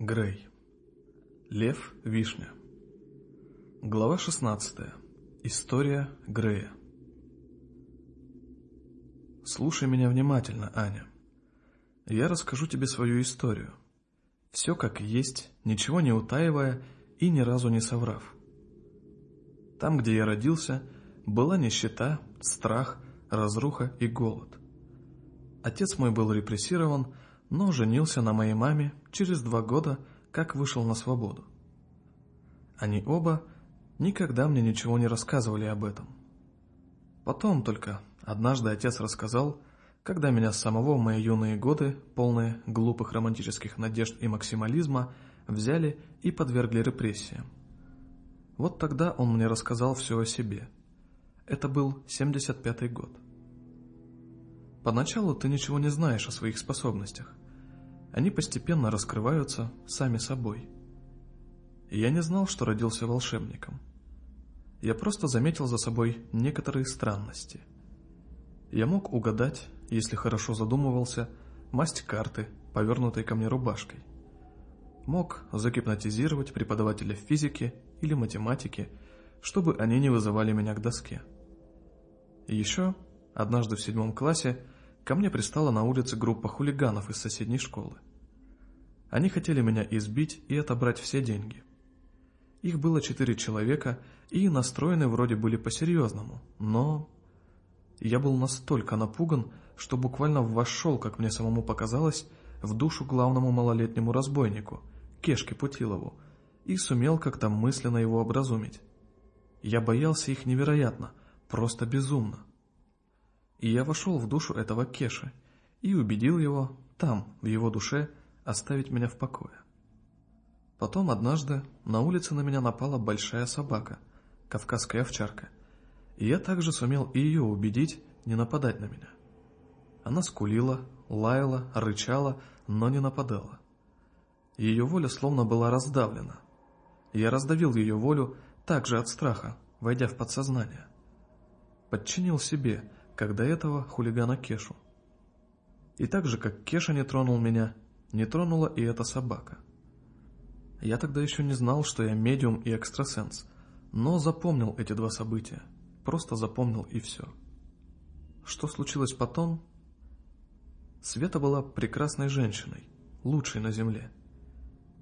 Грей. Лев Вишня. Глава 16. История Грея. Слушай меня внимательно, Аня. Я расскажу тебе свою историю. Все как есть, ничего не утаивая и ни разу не соврав. Там, где я родился, была нищета, страх, разруха и голод. Отец мой был репрессирован, но женился на моей маме через два года, как вышел на свободу. Они оба никогда мне ничего не рассказывали об этом. Потом только однажды отец рассказал, когда меня с самого в мои юные годы, полные глупых романтических надежд и максимализма, взяли и подвергли репрессиям. Вот тогда он мне рассказал все о себе. Это был 75-й год. Поначалу ты ничего не знаешь о своих способностях. Они постепенно раскрываются сами собой. И я не знал, что родился волшебником. Я просто заметил за собой некоторые странности. Я мог угадать, если хорошо задумывался, масть карты, повернутой ко мне рубашкой. Мог загипнотизировать преподавателя физики или математики, чтобы они не вызывали меня к доске. еще однажды в седьмом классе ко мне пристала на улице группа хулиганов из соседней школы. Они хотели меня избить и отобрать все деньги. Их было четыре человека, и настроены вроде были по-серьезному, но... Я был настолько напуган, что буквально вошел, как мне самому показалось, в душу главному малолетнему разбойнику, Кешке Путилову, и сумел как-то мысленно его образумить. Я боялся их невероятно, просто безумно. И я вошел в душу этого Кеши и убедил его, там, в его душе, оставить меня в покое. Потом однажды на улице на меня напала большая собака, кавказская овчарка, и я также сумел и ее убедить не нападать на меня. Она скулила, лаяла, рычала, но не нападала. Ее воля словно была раздавлена. Я раздавил ее волю также от страха, войдя в подсознание. Подчинил себе, как до этого хулигана Кешу. И так же, как Кеша не тронул меня, не тронула и эта собака. Я тогда еще не знал, что я медиум и экстрасенс, но запомнил эти два события. Просто запомнил и все. Что случилось потом? Света была прекрасной женщиной, лучшей на земле.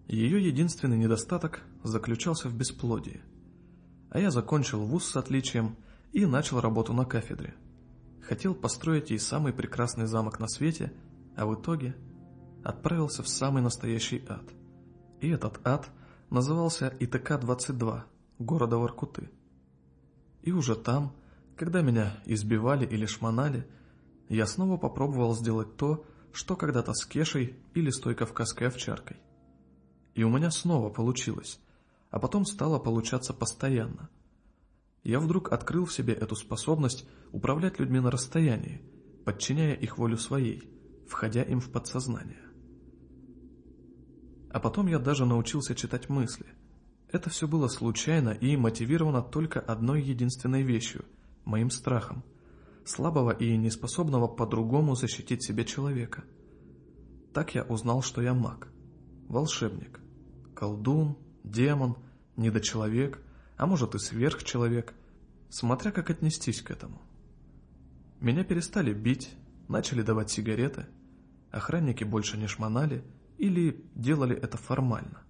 Ее единственный недостаток заключался в бесплодии. А я закончил вуз с отличием и начал работу на кафедре – хотел построить ей самый прекрасный замок на свете, а в итоге отправился в самый настоящий ад. И этот ад назывался ИТК-22 города Воркуты. И уже там, когда меня избивали или шмонали, я снова попробовал сделать то, что когда-то с Кешей или с той кавказской овчаркой. И у меня снова получилось, а потом стало получаться постоянно – я вдруг открыл в себе эту способность управлять людьми на расстоянии, подчиняя их волю своей, входя им в подсознание. А потом я даже научился читать мысли. Это все было случайно и мотивировано только одной единственной вещью – моим страхом, слабого и неспособного по-другому защитить себя человека. Так я узнал, что я маг, волшебник, колдун, демон, недочеловек – а может и сверхчеловек, смотря как отнестись к этому. Меня перестали бить, начали давать сигареты, охранники больше не шмонали или делали это формально.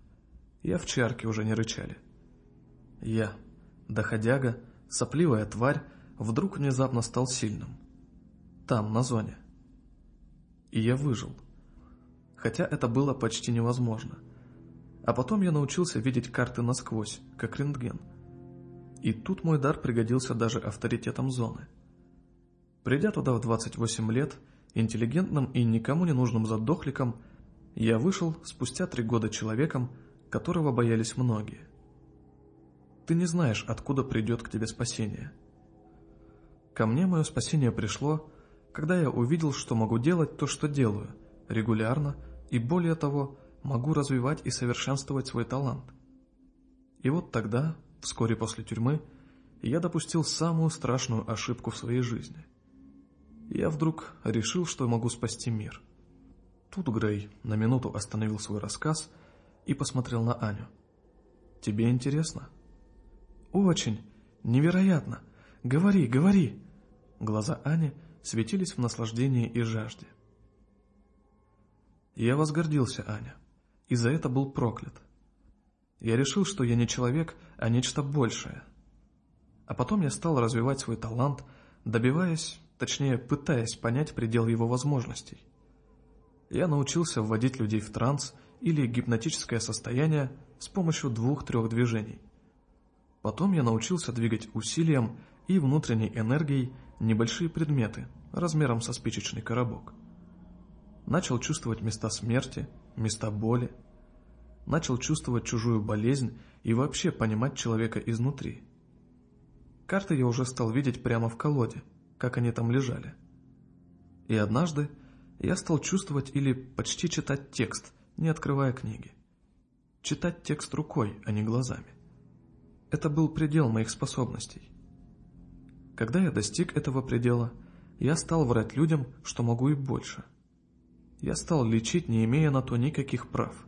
И овчарки уже не рычали. Я, доходяга, сопливая тварь, вдруг внезапно стал сильным. Там, на зоне. И я выжил. Хотя это было почти невозможно. А потом я научился видеть карты насквозь, как рентген – и тут мой дар пригодился даже авторитетом зоны. Придя туда в 28 лет, интеллигентным и никому не нужным задохликом, я вышел спустя три года человеком, которого боялись многие. Ты не знаешь, откуда придет к тебе спасение. Ко мне мое спасение пришло, когда я увидел, что могу делать то, что делаю, регулярно, и более того, могу развивать и совершенствовать свой талант. И вот тогда, Вскоре после тюрьмы я допустил самую страшную ошибку в своей жизни. Я вдруг решил, что могу спасти мир. Тут Грей на минуту остановил свой рассказ и посмотрел на Аню. «Тебе интересно?» «Очень! Невероятно! Говори, говори!» Глаза Ани светились в наслаждении и жажде. «Я возгордился, Аня, и за это был проклят. Я решил, что я не человек, а нечто большее. А потом я стал развивать свой талант, добиваясь, точнее, пытаясь понять предел его возможностей. Я научился вводить людей в транс или гипнотическое состояние с помощью двух-трех движений. Потом я научился двигать усилием и внутренней энергией небольшие предметы размером со спичечный коробок. Начал чувствовать места смерти, места боли, начал чувствовать чужую болезнь и вообще понимать человека изнутри. Карты я уже стал видеть прямо в колоде, как они там лежали. И однажды я стал чувствовать или почти читать текст, не открывая книги. Читать текст рукой, а не глазами. Это был предел моих способностей. Когда я достиг этого предела, я стал врать людям, что могу и больше. Я стал лечить, не имея на то никаких прав.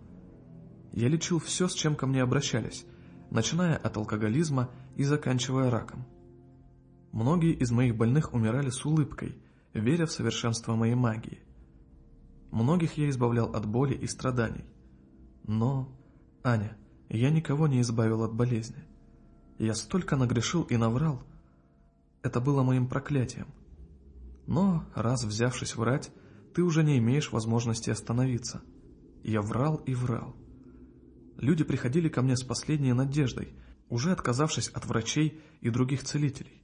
Я лечил все, с чем ко мне обращались, начиная от алкоголизма и заканчивая раком. Многие из моих больных умирали с улыбкой, веря в совершенство моей магии. Многих я избавлял от боли и страданий. Но, Аня, я никого не избавил от болезни. Я столько нагрешил и наврал. Это было моим проклятием. Но, раз взявшись врать, ты уже не имеешь возможности остановиться. Я врал и врал. Люди приходили ко мне с последней надеждой, уже отказавшись от врачей и других целителей.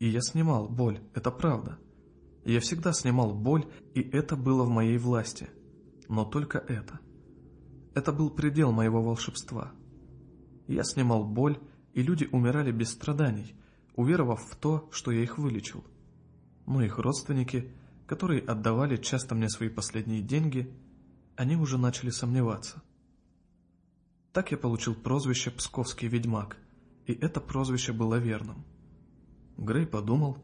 И я снимал боль, это правда. Я всегда снимал боль, и это было в моей власти. Но только это. Это был предел моего волшебства. Я снимал боль, и люди умирали без страданий, уверовав в то, что я их вылечил. Но их родственники, которые отдавали часто мне свои последние деньги, они уже начали сомневаться. Так я получил прозвище «Псковский ведьмак», и это прозвище было верным. Грей подумал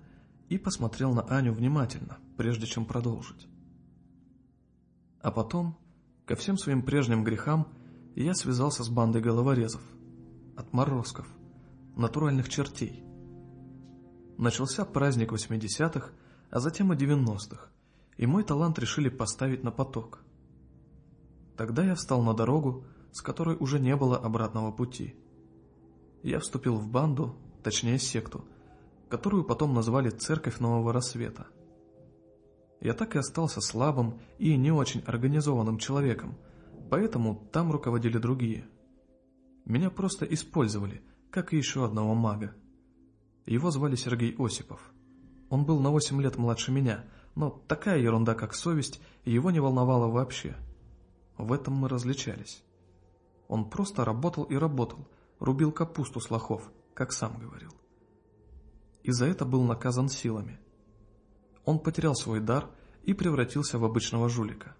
и посмотрел на Аню внимательно, прежде чем продолжить. А потом, ко всем своим прежним грехам, я связался с бандой головорезов, отморозков, натуральных чертей. Начался праздник 80-х, а затем и 90-х, и мой талант решили поставить на поток. Тогда я встал на дорогу, с которой уже не было обратного пути. Я вступил в банду, точнее секту, которую потом назвали «Церковь Нового Рассвета». Я так и остался слабым и не очень организованным человеком, поэтому там руководили другие. Меня просто использовали, как и еще одного мага. Его звали Сергей Осипов. Он был на 8 лет младше меня, но такая ерунда, как совесть, его не волновала вообще. В этом мы различались. Он просто работал и работал, рубил капусту с лохов, как сам говорил. И за это был наказан силами. Он потерял свой дар и превратился в обычного жулика.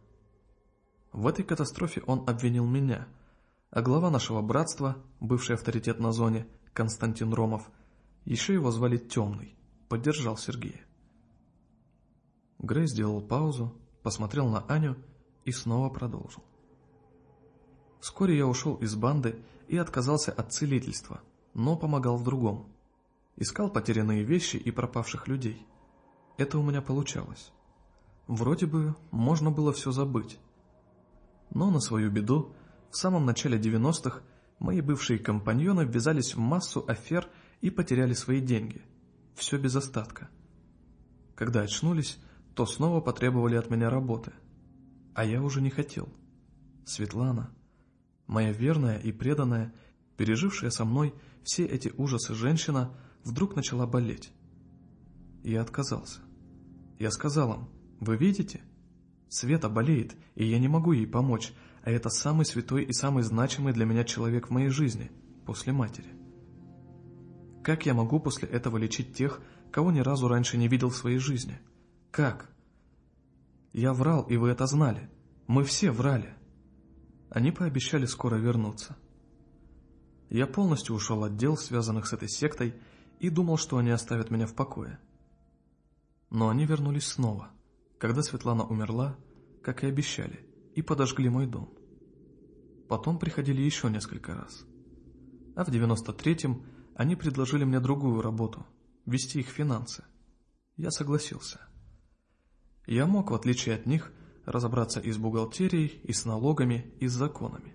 В этой катастрофе он обвинил меня, а глава нашего братства, бывший авторитет на зоне, Константин Ромов, еще его звали Темный, поддержал Сергея. Грей сделал паузу, посмотрел на Аню и снова продолжил. Вскоре я ушел из банды и отказался от целительства, но помогал в другом. Искал потерянные вещи и пропавших людей. Это у меня получалось. Вроде бы можно было все забыть. Но на свою беду, в самом начале 90-х мои бывшие компаньоны ввязались в массу афер и потеряли свои деньги. Все без остатка. Когда очнулись, то снова потребовали от меня работы. А я уже не хотел. Светлана Моя верная и преданная, пережившая со мной все эти ужасы женщина, вдруг начала болеть. Я отказался. Я сказал им, вы видите? Света болеет, и я не могу ей помочь, а это самый святой и самый значимый для меня человек в моей жизни, после матери. Как я могу после этого лечить тех, кого ни разу раньше не видел в своей жизни? Как? Я врал, и вы это знали. Мы все врали. Они пообещали скоро вернуться. Я полностью ушел от дел, связанных с этой сектой, и думал, что они оставят меня в покое. Но они вернулись снова, когда Светлана умерла, как и обещали, и подожгли мой дом. Потом приходили еще несколько раз. А в 93-м они предложили мне другую работу – вести их финансы. Я согласился. Я мог, в отличие от них, разобраться и с бухгалтерией, и с налогами, и с законами.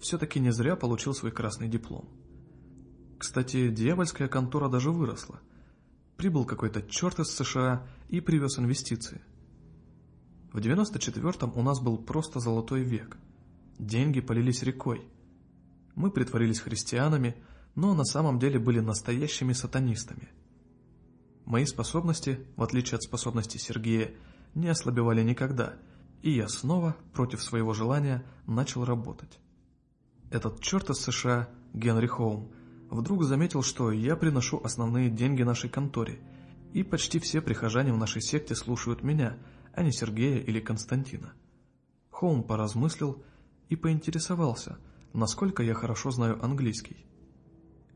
Все-таки не зря получил свой красный диплом. Кстати, дьявольская контора даже выросла. Прибыл какой-то черт из США и привез инвестиции. В 94-м у нас был просто золотой век. Деньги полились рекой. Мы притворились христианами, но на самом деле были настоящими сатанистами. Мои способности, в отличие от способностей Сергея, не ослабевали никогда, и я снова, против своего желания, начал работать. Этот черт из США, Генри Хоум, вдруг заметил, что я приношу основные деньги нашей конторе, и почти все прихожане в нашей секте слушают меня, а не Сергея или Константина. Хоум поразмыслил и поинтересовался, насколько я хорошо знаю английский.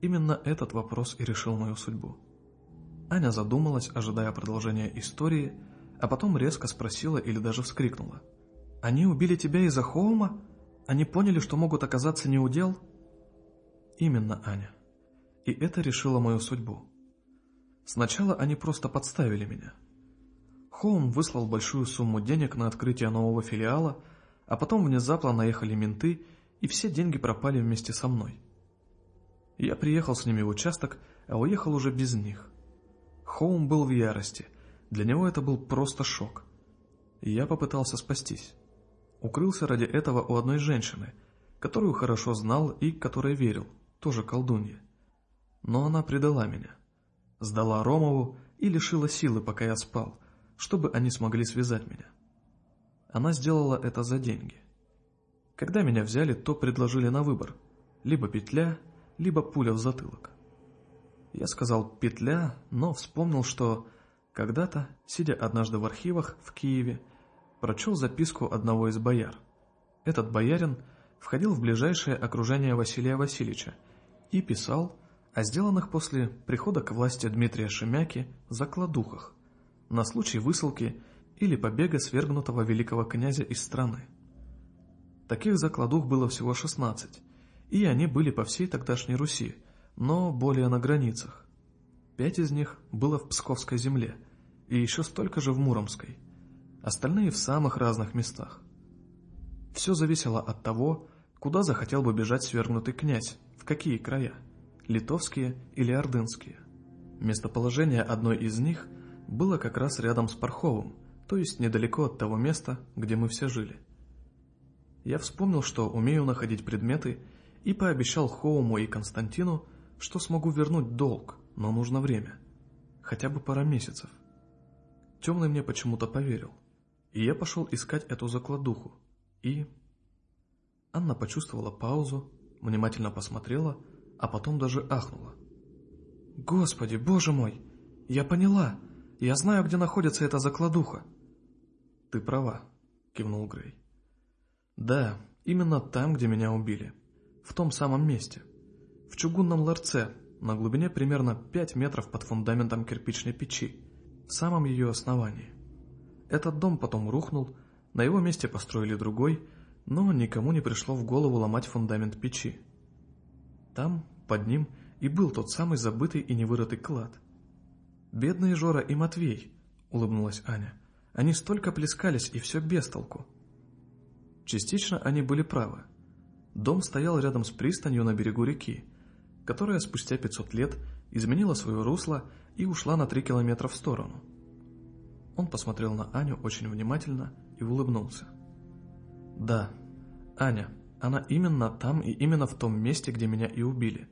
Именно этот вопрос и решил мою судьбу. Аня задумалась, ожидая продолжения истории, а потом резко спросила или даже вскрикнула. «Они убили тебя из-за Хоума? Они поняли, что могут оказаться неудел?» «Именно, Аня. И это решило мою судьбу. Сначала они просто подставили меня. Хоум выслал большую сумму денег на открытие нового филиала, а потом внезапно наехали менты, и все деньги пропали вместе со мной. Я приехал с ними в участок, а уехал уже без них. Хоум был в ярости – для него это был просто шок. Я попытался спастись. Укрылся ради этого у одной женщины, которую хорошо знал и которой верил, тоже колдунья. Но она предала меня. Сдала Ромову и лишила силы, пока я спал, чтобы они смогли связать меня. Она сделала это за деньги. Когда меня взяли, то предложили на выбор – либо петля, либо пуля в затылок. Я сказал «петля», но вспомнил, что когда-то, сидя однажды в архивах в Киеве, прочел записку одного из бояр. Этот боярин входил в ближайшее окружение Василия Васильевича и писал о сделанных после прихода к власти Дмитрия Шемяки закладухах на случай высылки или побега свергнутого великого князя из страны. Таких закладух было всего 16, и они были по всей тогдашней Руси, но более на границах. Пять из них было в Псковской земле – и еще столько же в Муромской. Остальные в самых разных местах. Все зависело от того, куда захотел бы бежать свергнутый князь, в какие края, литовские или ордынские. Местоположение одной из них было как раз рядом с Парховым, то есть недалеко от того места, где мы все жили. Я вспомнил, что умею находить предметы, и пообещал Хоуму и Константину, что смогу вернуть долг, но нужно время, хотя бы пара месяцев. Темный мне почему-то поверил, и я пошел искать эту закладуху, и... Анна почувствовала паузу, внимательно посмотрела, а потом даже ахнула. «Господи, боже мой! Я поняла! Я знаю, где находится эта закладуха!» «Ты права», — кивнул Грей. «Да, именно там, где меня убили. В том самом месте. В чугунном ларце, на глубине примерно 5 метров под фундаментом кирпичной печи в самом ее основании. Этот дом потом рухнул, на его месте построили другой, но никому не пришло в голову ломать фундамент печи. Там, под ним, и был тот самый забытый и невырытый клад. «Бедные Жора и Матвей», — улыбнулась Аня, — «они столько плескались, и все без толку». Частично они были правы. Дом стоял рядом с пристанью на берегу реки, которая спустя 500 лет изменила свое русло и ушла на три километра в сторону. Он посмотрел на Аню очень внимательно и улыбнулся. «Да, Аня, она именно там и именно в том месте, где меня и убили,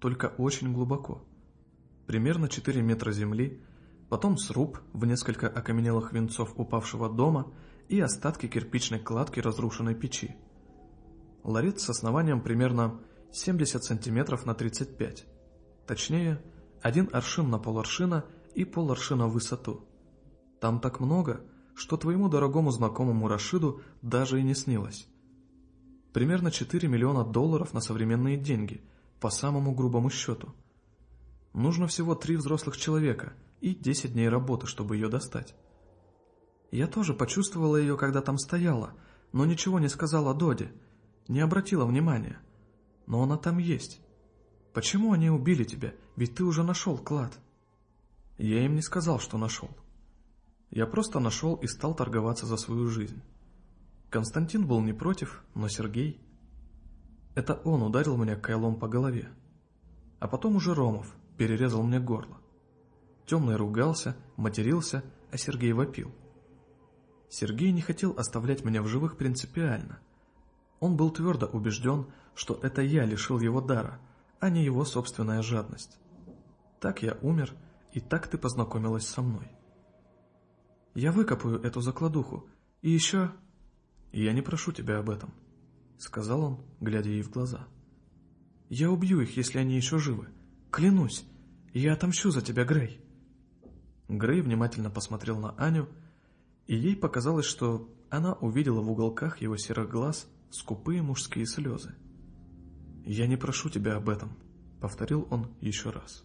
только очень глубоко. Примерно 4 метра земли, потом сруб в несколько окаменелых венцов упавшего дома и остатки кирпичной кладки разрушенной печи. Ларец с основанием примерно 70 сантиметров на 35, точнее – один аршин на поларшина и поларшина в высоту. Там так много, что твоему дорогому знакомому Рашиду даже и не снилось. Примерно 4 миллиона долларов на современные деньги, по самому грубому счету. Нужно всего три взрослых человека и 10 дней работы, чтобы ее достать. Я тоже почувствовала ее, когда там стояла, но ничего не сказала Доде. не обратила внимания. Но она там есть. Почему они убили тебя? Ведь ты уже нашел клад. Я им не сказал, что нашел. Я просто нашел и стал торговаться за свою жизнь. Константин был не против, но Сергей... Это он ударил меня кайлом по голове. А потом уже Ромов перерезал мне горло. Темный ругался, матерился, а Сергей вопил. Сергей не хотел оставлять меня в живых принципиально. Он был твердо убежден, что это я лишил его дара, а не его собственная жадность. Так я умер, и так ты познакомилась со мной. Я выкопаю эту закладуху, и еще... Я не прошу тебя об этом, — сказал он, глядя ей в глаза. Я убью их, если они еще живы. Клянусь, я отомщу за тебя, Грей. Грей внимательно посмотрел на Аню, и ей показалось, что она увидела в уголках его серых глаз скупые мужские слезы. «Я не прошу тебя об этом», — повторил он еще раз.